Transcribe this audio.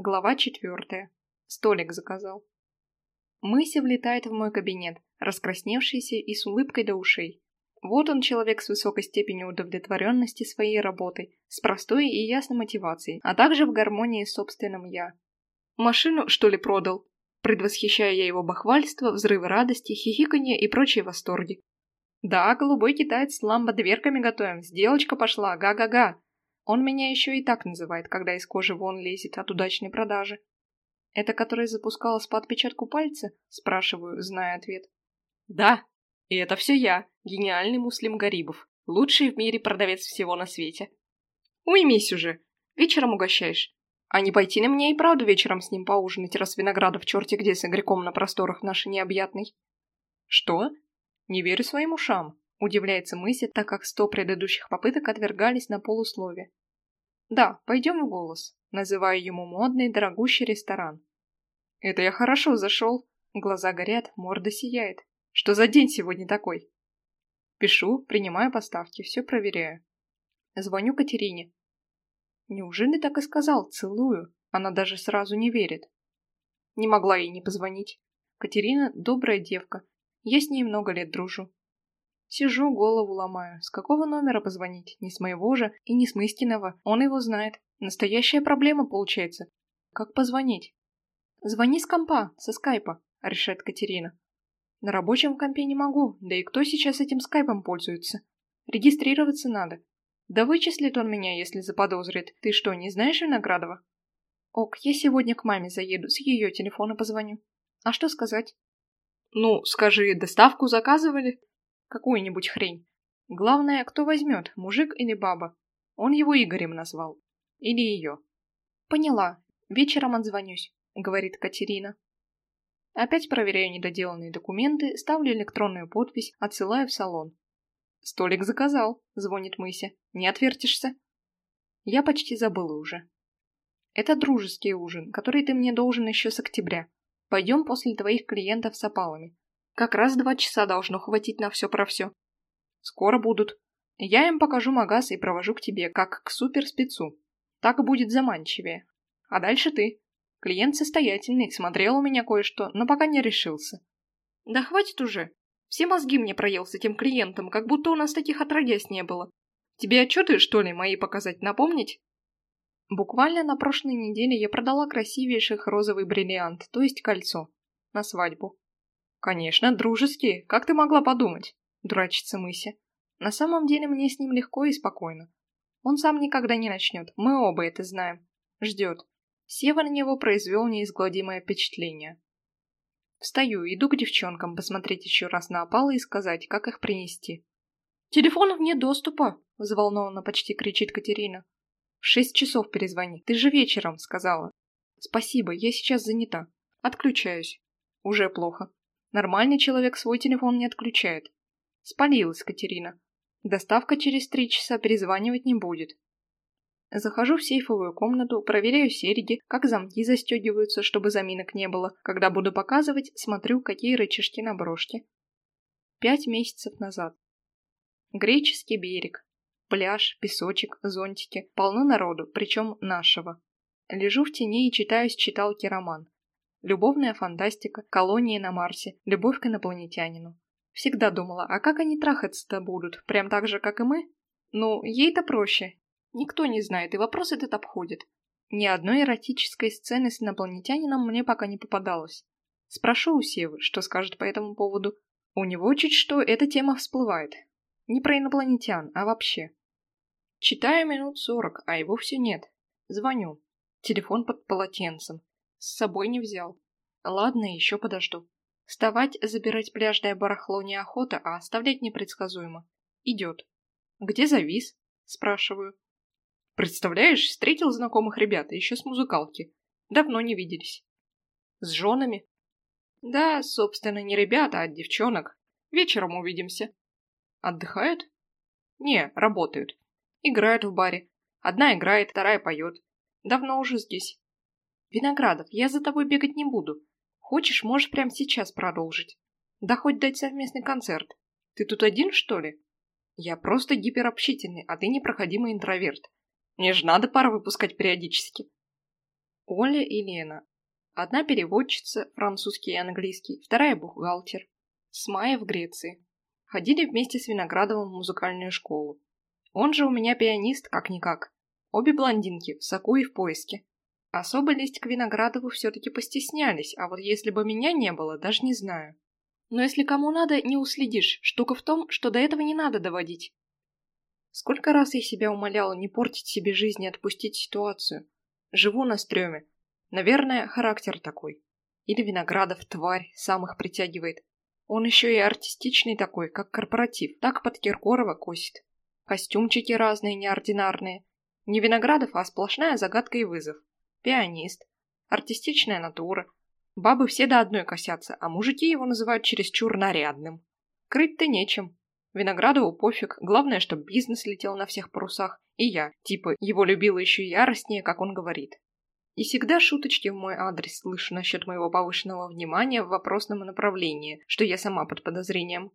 Глава четвертая. Столик заказал. Мыси влетает в мой кабинет, раскрасневшийся и с улыбкой до ушей. Вот он, человек с высокой степенью удовлетворенности своей работой, с простой и ясной мотивацией, а также в гармонии с собственным «я». «Машину, что ли, продал?» Предвосхищая я его бахвальство, взрывы радости, хихиканье и прочие восторги. «Да, голубой китаец с ламбо-дверками готовим, сделочка пошла, га-га-га!» Он меня еще и так называет, когда из кожи вон лезет от удачной продажи. Это которая запускалась по отпечатку пальца? Спрашиваю, зная ответ. Да, и это все я, гениальный Муслим Гарибов, лучший в мире продавец всего на свете. Уймись уже, вечером угощаешь. А не пойти на мне и правду вечером с ним поужинать, раз Виноградов черти где с игреком на просторах нашей необъятной? Что? Не верю своим ушам. Удивляется Мыси, так как сто предыдущих попыток отвергались на полуслове. Да, пойдем в голос. Называю ему модный, дорогущий ресторан. Это я хорошо зашел. Глаза горят, морда сияет. Что за день сегодня такой? Пишу, принимаю поставки, все проверяю. Звоню Катерине. Неужели так и сказал? Целую. Она даже сразу не верит. Не могла ей не позвонить. Катерина добрая девка. Я с ней много лет дружу. Сижу, голову ломаю. С какого номера позвонить? Не с моего же и не с Мыскиного. Он его знает. Настоящая проблема получается. Как позвонить? Звони с компа, со скайпа, решает Катерина. На рабочем компе не могу, да и кто сейчас этим скайпом пользуется? Регистрироваться надо. Да вычислит он меня, если заподозрит. Ты что, не знаешь Виноградова? Ок, я сегодня к маме заеду, с ее телефона позвоню. А что сказать? Ну, скажи, доставку заказывали? Какую-нибудь хрень. Главное, кто возьмет, мужик или баба. Он его Игорем назвал. Или ее. Поняла. Вечером отзвонюсь, говорит Катерина. Опять проверяю недоделанные документы, ставлю электронную подпись, отсылаю в салон. «Столик заказал», — звонит Мыся. «Не отвертишься?» Я почти забыла уже. «Это дружеский ужин, который ты мне должен еще с октября. Пойдем после твоих клиентов с опалами. Как раз два часа должно хватить на все про все. Скоро будут. Я им покажу магаз и провожу к тебе, как к суперспецу. Так будет заманчивее. А дальше ты. Клиент состоятельный, смотрел у меня кое-что, но пока не решился. Да хватит уже. Все мозги мне проел с этим клиентом, как будто у нас таких отродясь не было. Тебе отчеты, что ли, мои показать, напомнить? Буквально на прошлой неделе я продала красивейших розовый бриллиант, то есть кольцо, на свадьбу. «Конечно, дружеские. Как ты могла подумать?» – дурачится Мыся. «На самом деле мне с ним легко и спокойно. Он сам никогда не начнет, мы оба это знаем. Ждет. Сева на него произвел неизгладимое впечатление. Встаю, иду к девчонкам посмотреть еще раз на опалы и сказать, как их принести. «Телефонов нет доступа!» – взволнованно почти кричит Катерина. «В шесть часов перезвони, ты же вечером», – сказала. «Спасибо, я сейчас занята. Отключаюсь. Уже плохо. Нормальный человек свой телефон не отключает. Спалилась Катерина. Доставка через три часа перезванивать не будет. Захожу в сейфовую комнату, проверяю серьги, как замки застегиваются, чтобы заминок не было. Когда буду показывать, смотрю, какие рычажки на брошке. Пять месяцев назад. Греческий берег. Пляж, песочек, зонтики. Полно народу, причем нашего. Лежу в тени и читаю с читалки роман. Любовная фантастика, колонии на Марсе, любовь к инопланетянину. Всегда думала, а как они трахаться-то будут? Прям так же, как и мы? Ну, ей-то проще. Никто не знает, и вопрос этот обходит. Ни одной эротической сцены с инопланетянином мне пока не попадалось. Спрошу у Севы, что скажет по этому поводу. У него чуть что эта тема всплывает. Не про инопланетян, а вообще. Читаю минут сорок, а его все нет. Звоню. Телефон под полотенцем. С собой не взял. Ладно, еще подожду. Вставать, забирать пляжное барахло неохота, а оставлять непредсказуемо. Идет. Где завис? Спрашиваю. Представляешь, встретил знакомых ребят, еще с музыкалки. Давно не виделись. С женами? Да, собственно, не ребята, а девчонок. Вечером увидимся. Отдыхают? Не, работают. Играют в баре. Одна играет, вторая поет. Давно уже здесь. Виноградов, я за тобой бегать не буду. Хочешь, можешь прямо сейчас продолжить. Да хоть дать совместный концерт. Ты тут один, что ли? Я просто гиперобщительный, а ты непроходимый интроверт. Мне же надо пару выпускать периодически. Оля и Лена. Одна переводчица, французский и английский, вторая бухгалтер. С мая в Греции. Ходили вместе с Виноградовым в музыкальную школу. Он же у меня пианист, как-никак. Обе блондинки, в соку и в поиске. Особо лезть к Виноградову все-таки постеснялись, а вот если бы меня не было, даже не знаю. Но если кому надо, не уследишь. Штука в том, что до этого не надо доводить. Сколько раз я себя умоляла не портить себе жизнь и отпустить ситуацию. Живу на стреме. Наверное, характер такой. Или Виноградов, тварь, сам их притягивает. Он еще и артистичный такой, как корпоратив. Так под Киркорова косит. Костюмчики разные, неординарные. Не Виноградов, а сплошная загадка и вызов. Пианист. Артистичная натура. Бабы все до одной косятся, а мужики его называют чересчур нарядным. Крыть-то нечем. Виноградову пофиг, главное, чтобы бизнес летел на всех парусах, и я, типа, его любила еще яростнее, как он говорит. И всегда шуточки в мой адрес слышу насчет моего повышенного внимания в вопросном направлении, что я сама под подозрением.